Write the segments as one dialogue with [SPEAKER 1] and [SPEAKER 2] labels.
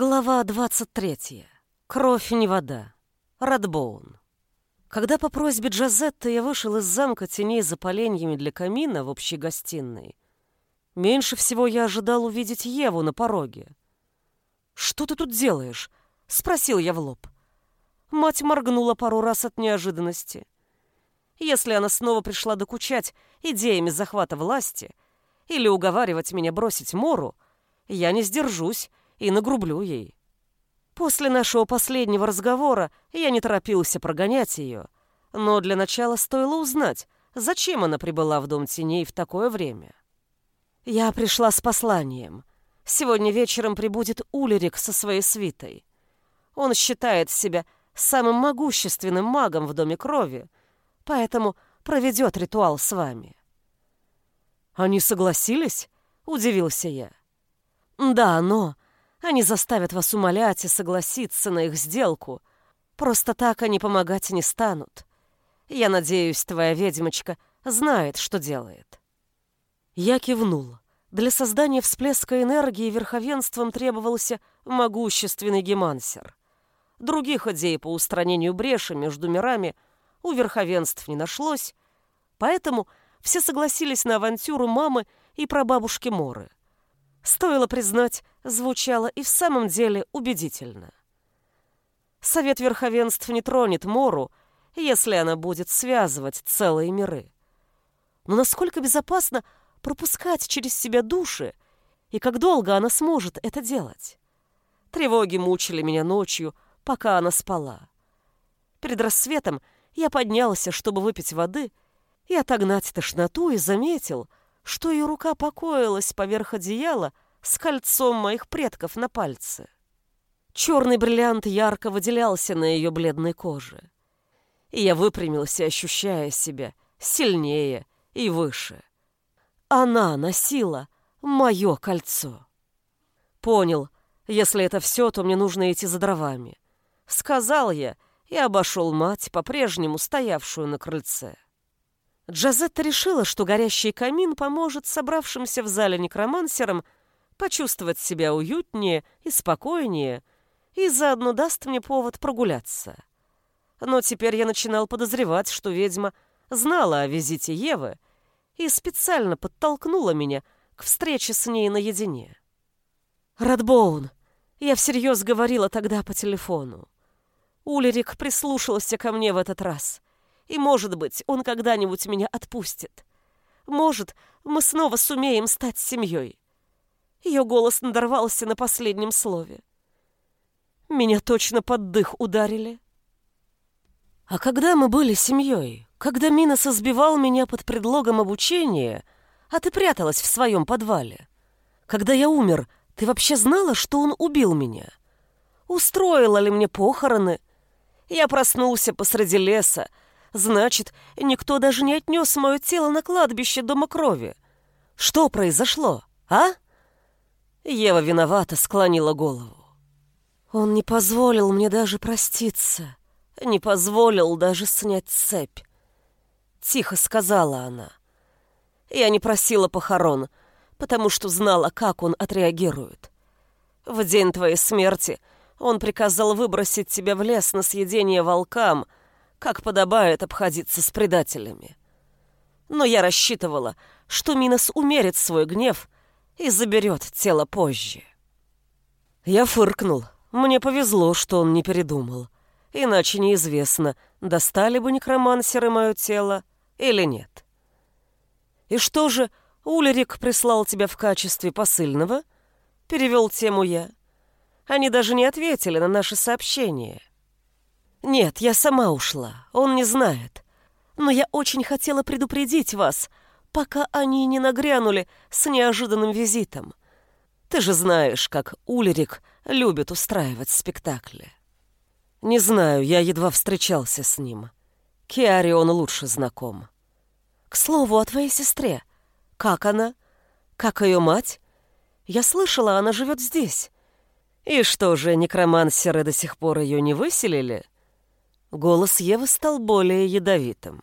[SPEAKER 1] Глава 23. Кровь не вода. Радбоун. Когда по просьбе Джазетты я вышел из замка теней за поленьями для камина в общей гостиной, меньше всего я ожидал увидеть Еву на пороге. «Что ты тут делаешь?» — спросил я в лоб. Мать моргнула пару раз от неожиданности. Если она снова пришла докучать идеями захвата власти или уговаривать меня бросить Мору, я не сдержусь и нагрублю ей. После нашего последнего разговора я не торопился прогонять ее, но для начала стоило узнать, зачем она прибыла в Дом Теней в такое время. Я пришла с посланием. Сегодня вечером прибудет Улерик со своей свитой. Он считает себя самым могущественным магом в Доме Крови, поэтому проведет ритуал с вами. «Они согласились?» — удивился я. «Да, но они заставят вас умолять и согласиться на их сделку. Просто так они помогать не станут. Я надеюсь, твоя ведьмочка знает, что делает». Я кивнул. Для создания всплеска энергии верховенством требовался могущественный гемансер. Других идей по устранению бреши между мирами у верховенств не нашлось, поэтому все согласились на авантюру мамы и прабабушки Моры. Стоило признать, звучало и в самом деле убедительно. Совет Верховенств не тронет Мору, если она будет связывать целые миры. Но насколько безопасно пропускать через себя души, и как долго она сможет это делать? Тревоги мучили меня ночью, пока она спала. Перед рассветом я поднялся, чтобы выпить воды и отогнать тошноту, и заметил — что ее рука покоилась поверх одеяла с кольцом моих предков на пальце. Черный бриллиант ярко выделялся на ее бледной коже. И я выпрямился, ощущая себя сильнее и выше. Она носила мое кольцо. Понял, если это все, то мне нужно идти за дровами. Сказал я и обошел мать, по-прежнему стоявшую на крыльце. Джазетта решила, что горящий камин поможет собравшимся в зале некромансерам почувствовать себя уютнее и спокойнее, и заодно даст мне повод прогуляться. Но теперь я начинал подозревать, что ведьма знала о визите Евы и специально подтолкнула меня к встрече с ней наедине. «Радбоун!» Я всерьез говорила тогда по телефону. Улерик прислушался ко мне в этот раз — и, может быть, он когда-нибудь меня отпустит. Может, мы снова сумеем стать семьей. Ее голос надорвался на последнем слове. Меня точно под дых ударили. А когда мы были семьей, когда Минос избивал меня под предлогом обучения, а ты пряталась в своем подвале, когда я умер, ты вообще знала, что он убил меня? Устроила ли мне похороны? Я проснулся посреди леса, Значит, никто даже не отнес мое тело на кладбище Дома Крови. Что произошло, а? Ева виновата склонила голову. Он не позволил мне даже проститься, не позволил даже снять цепь. Тихо сказала она. Я не просила похорон, потому что знала, как он отреагирует. В день твоей смерти он приказал выбросить тебя в лес на съедение волкам — как подобает обходиться с предателями. Но я рассчитывала, что Минос умерит свой гнев и заберет тело позже. Я фыркнул. Мне повезло, что он не передумал. Иначе неизвестно, достали бы некромансеры мое тело или нет. «И что же, Улерик прислал тебя в качестве посыльного?» Перевел тему я. Они даже не ответили на наше сообщение. «Нет, я сама ушла. Он не знает. Но я очень хотела предупредить вас, пока они не нагрянули с неожиданным визитом. Ты же знаешь, как Ульрик любит устраивать спектакли». «Не знаю, я едва встречался с ним. Киари он лучше знаком». «К слову, о твоей сестре. Как она? Как ее мать? Я слышала, она живет здесь». «И что же, некромансеры до сих пор ее не выселили?» Голос Евы стал более ядовитым.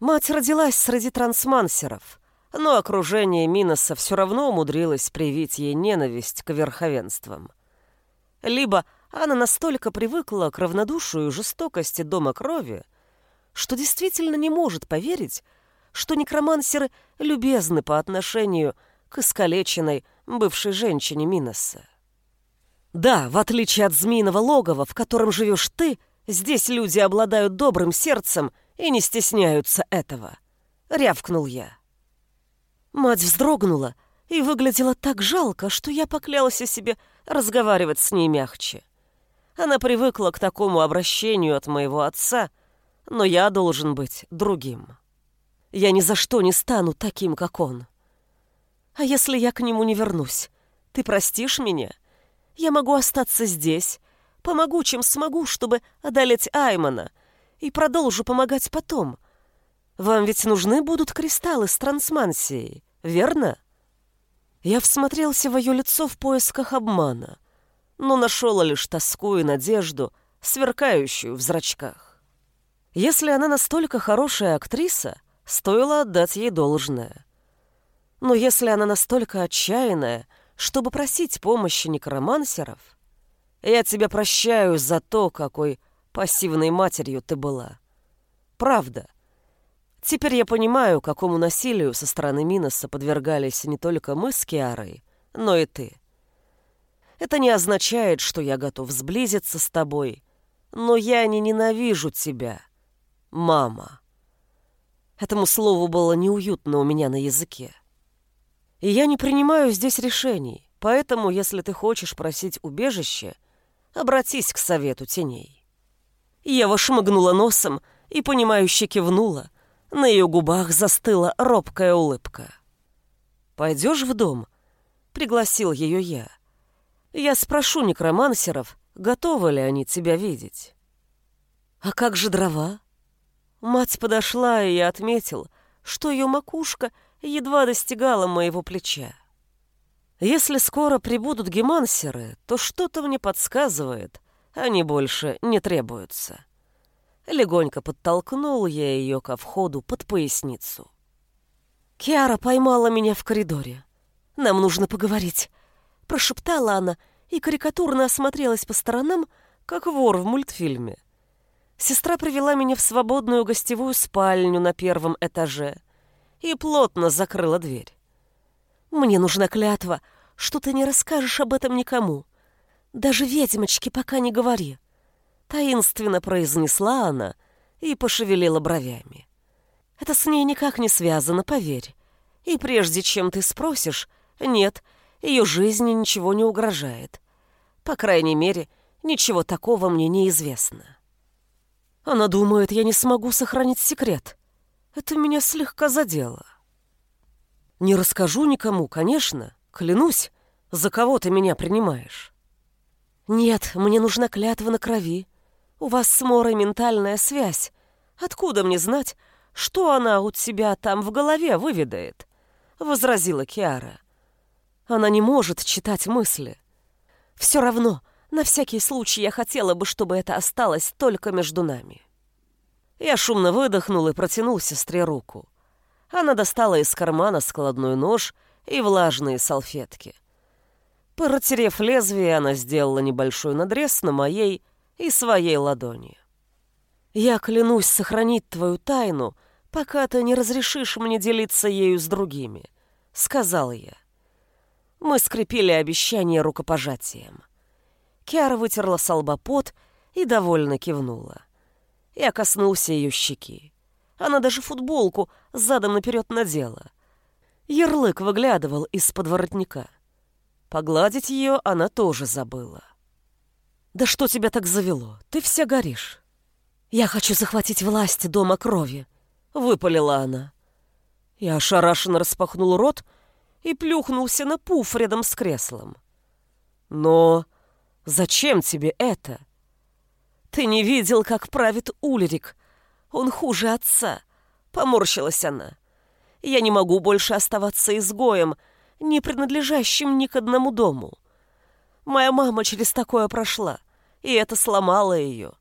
[SPEAKER 1] Мать родилась среди трансмансеров, но окружение Миноса все равно умудрилось привить ей ненависть к верховенствам. либо она настолько привыкла к равнодушию и жестокости дома крови, что действительно не может поверить, что некромансеры любезны по отношению к искалеченной бывшей женщине Миноса. Да, в отличие от змеиного логова, в котором живешь ты, здесь люди обладают добрым сердцем и не стесняются этого. Рявкнул я. Мать вздрогнула и выглядела так жалко, что я поклялся себе разговаривать с ней мягче. Она привыкла к такому обращению от моего отца, но я должен быть другим. Я ни за что не стану таким, как он. А если я к нему не вернусь, ты простишь меня? Я могу остаться здесь, помогу, чем смогу, чтобы одолеть Аймана, и продолжу помогать потом. Вам ведь нужны будут кристаллы с трансмансией, верно? Я всмотрелся в ее лицо в поисках обмана но нашел лишь тоску и надежду, сверкающую в зрачках. Если она настолько хорошая актриса, стоило отдать ей должное. Но если она настолько отчаянная, чтобы просить помощи некромансеров, я тебя прощаю за то, какой пассивной матерью ты была. Правда. Теперь я понимаю, какому насилию со стороны Миноса подвергались не только мы с Киарой, но и ты. Это не означает, что я готов сблизиться с тобой, но я не ненавижу тебя, мама. Этому слову было неуютно у меня на языке. И я не принимаю здесь решений, поэтому, если ты хочешь просить убежище, обратись к совету теней. Ева шмыгнула носом и, понимающе кивнула. На ее губах застыла робкая улыбка. «Пойдешь в дом?» — пригласил ее я. Я спрошу некромансеров, готовы ли они тебя видеть. А как же дрова? Мать подошла, и я отметил, что ее макушка едва достигала моего плеча. Если скоро прибудут гемансеры, то что-то мне подсказывает, они больше не требуются. Легонько подтолкнул я ее ко входу под поясницу. Киара поймала меня в коридоре. «Нам нужно поговорить прошептала она и карикатурно осмотрелась по сторонам, как вор в мультфильме. Сестра привела меня в свободную гостевую спальню на первом этаже и плотно закрыла дверь. «Мне нужна клятва, что ты не расскажешь об этом никому. Даже ведьмочке пока не говори», — таинственно произнесла она и пошевелила бровями. «Это с ней никак не связано, поверь. И прежде чем ты спросишь, нет, ее жизни ничего не угрожает. По крайней мере, ничего такого мне не известно. Она думает, я не смогу сохранить секрет. Это меня слегка задело. Не расскажу никому, конечно, клянусь, за кого ты меня принимаешь. Нет, мне нужна клятва на крови. У вас с Морой ментальная связь. Откуда мне знать, что она у тебя там в голове выведает? Возразила Киара. Она не может читать мысли. Все равно, на всякий случай я хотела бы, чтобы это осталось только между нами. Я шумно выдохнул и протянул сестре руку. Она достала из кармана складной нож и влажные салфетки. Протерев лезвие, она сделала небольшой надрез на моей и своей ладони. «Я клянусь сохранить твою тайну, пока ты не разрешишь мне делиться ею с другими», — сказал я. Мы скрепили обещание рукопожатием. Киара вытерла с и довольно кивнула. Я коснулся ее щеки. Она даже футболку задом наперед надела. Ярлык выглядывал из-под воротника. Погладить ее она тоже забыла. «Да что тебя так завело? Ты вся горишь». «Я хочу захватить власть дома крови», — выпалила она. Я ошарашенно распахнул рот, и плюхнулся на пуф рядом с креслом. «Но зачем тебе это?» «Ты не видел, как правит Ульрик. Он хуже отца», — поморщилась она. «Я не могу больше оставаться изгоем, не принадлежащим ни к одному дому. Моя мама через такое прошла, и это сломало ее.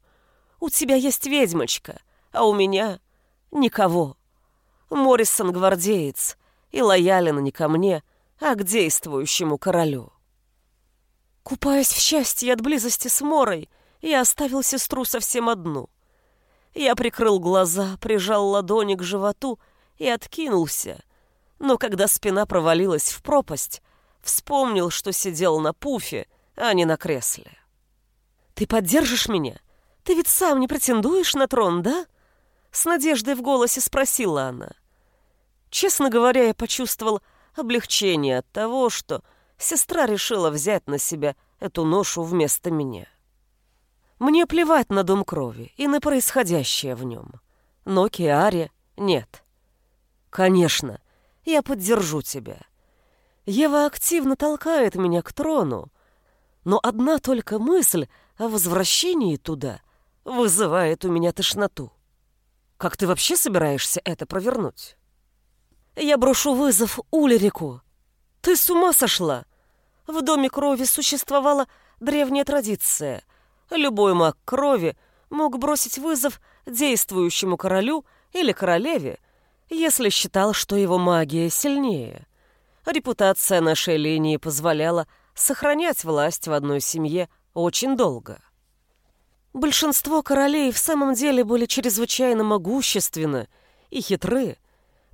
[SPEAKER 1] У тебя есть ведьмочка, а у меня никого. Моррисон гвардеец, и лоялен не ко мне, а к действующему королю. Купаясь в счастье от близости с Морой, я оставил сестру совсем одну. Я прикрыл глаза, прижал ладони к животу и откинулся. Но когда спина провалилась в пропасть, вспомнил, что сидел на пуфе, а не на кресле. «Ты поддержишь меня? Ты ведь сам не претендуешь на трон, да?» С надеждой в голосе спросила она. Честно говоря, я почувствовал облегчение от того, что сестра решила взять на себя эту ношу вместо меня. Мне плевать на дом крови и на происходящее в нем. Но Киаре нет. Конечно, я поддержу тебя. Ева активно толкает меня к трону, но одна только мысль о возвращении туда вызывает у меня тошноту. Как ты вообще собираешься это провернуть? Я брошу вызов Улерику. Ты с ума сошла? В Доме крови существовала древняя традиция. Любой маг крови мог бросить вызов действующему королю или королеве, если считал, что его магия сильнее. Репутация нашей линии позволяла сохранять власть в одной семье очень долго. Большинство королей в самом деле были чрезвычайно могущественны и хитры,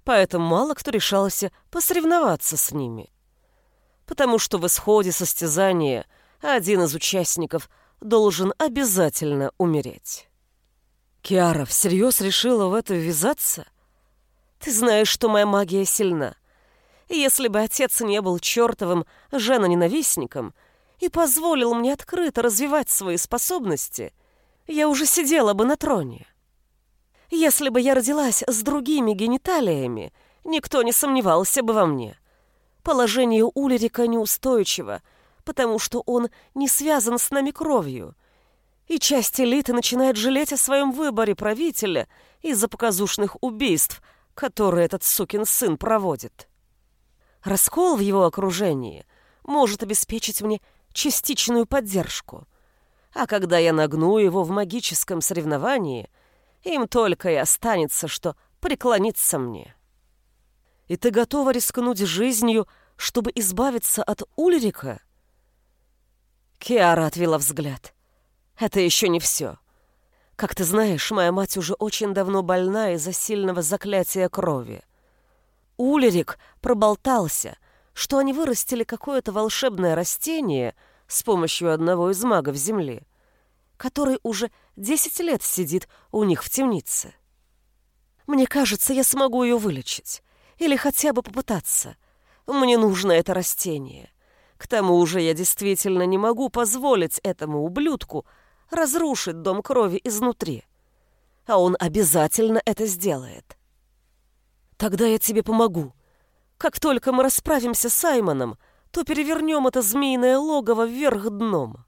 [SPEAKER 1] поэтому мало кто решался посоревноваться с ними потому что в исходе состязания один из участников должен обязательно умереть. Киара всерьез решила в это ввязаться? Ты знаешь, что моя магия сильна. если бы отец не был чертовым жена-ненавистником и позволил мне открыто развивать свои способности, я уже сидела бы на троне. Если бы я родилась с другими гениталиями, никто не сомневался бы во мне — Положение Улерика неустойчиво, потому что он не связан с нами кровью. И часть элиты начинает жалеть о своем выборе правителя из-за показушных убийств, которые этот сукин сын проводит. Раскол в его окружении может обеспечить мне частичную поддержку. А когда я нагну его в магическом соревновании, им только и останется, что преклониться мне и ты готова рискнуть жизнью, чтобы избавиться от Ульрика?» Киара отвела взгляд. «Это еще не все. Как ты знаешь, моя мать уже очень давно больна из-за сильного заклятия крови. Ульрик проболтался, что они вырастили какое-то волшебное растение с помощью одного из магов Земли, который уже десять лет сидит у них в темнице. Мне кажется, я смогу ее вылечить. Или хотя бы попытаться. Мне нужно это растение. К тому же я действительно не могу позволить этому ублюдку разрушить дом крови изнутри. А он обязательно это сделает. Тогда я тебе помогу. Как только мы расправимся с Саймоном, то перевернем это змеиное логово вверх дном.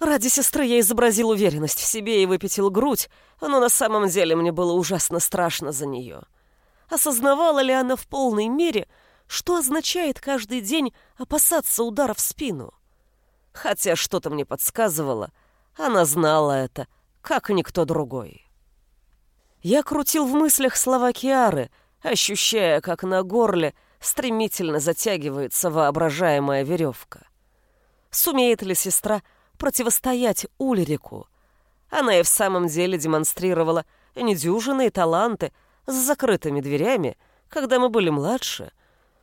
[SPEAKER 1] Ради сестры я изобразил уверенность в себе и выпятил грудь, но на самом деле мне было ужасно страшно за нее. — Осознавала ли она в полной мере, что означает каждый день опасаться удара в спину? Хотя что-то мне подсказывало, она знала это, как никто другой. Я крутил в мыслях слова Киары, ощущая, как на горле стремительно затягивается воображаемая веревка. Сумеет ли сестра противостоять Ульрику? Она и в самом деле демонстрировала недюжинные таланты, с закрытыми дверями, когда мы были младше,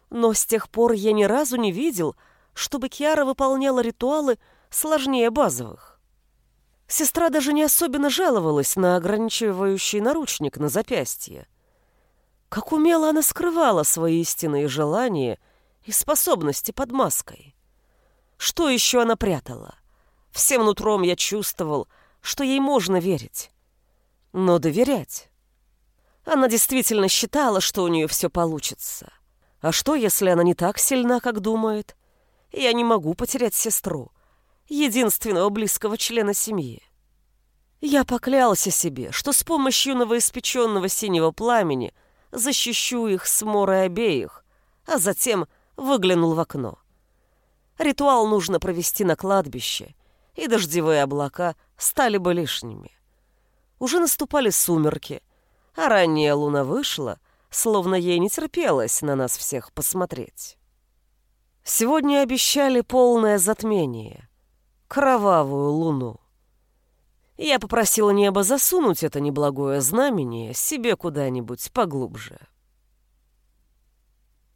[SPEAKER 1] но с тех пор я ни разу не видел, чтобы Киара выполняла ритуалы сложнее базовых. Сестра даже не особенно жаловалась на ограничивающий наручник на запястье. Как умело она скрывала свои истинные желания и способности под маской. Что еще она прятала? Всем нутром я чувствовал, что ей можно верить. Но доверять она действительно считала, что у нее все получится. А что, если она не так сильна, как думает? Я не могу потерять сестру, единственного близкого члена семьи. Я поклялся себе, что с помощью новоиспеченного синего пламени защищу их с морой обеих, а затем выглянул в окно. Ритуал нужно провести на кладбище, и дождевые облака стали бы лишними. Уже наступали сумерки — а ранняя луна вышла, словно ей не терпелось на нас всех посмотреть. Сегодня обещали полное затмение, кровавую луну. Я попросила небо засунуть это неблагое знамение себе куда-нибудь поглубже.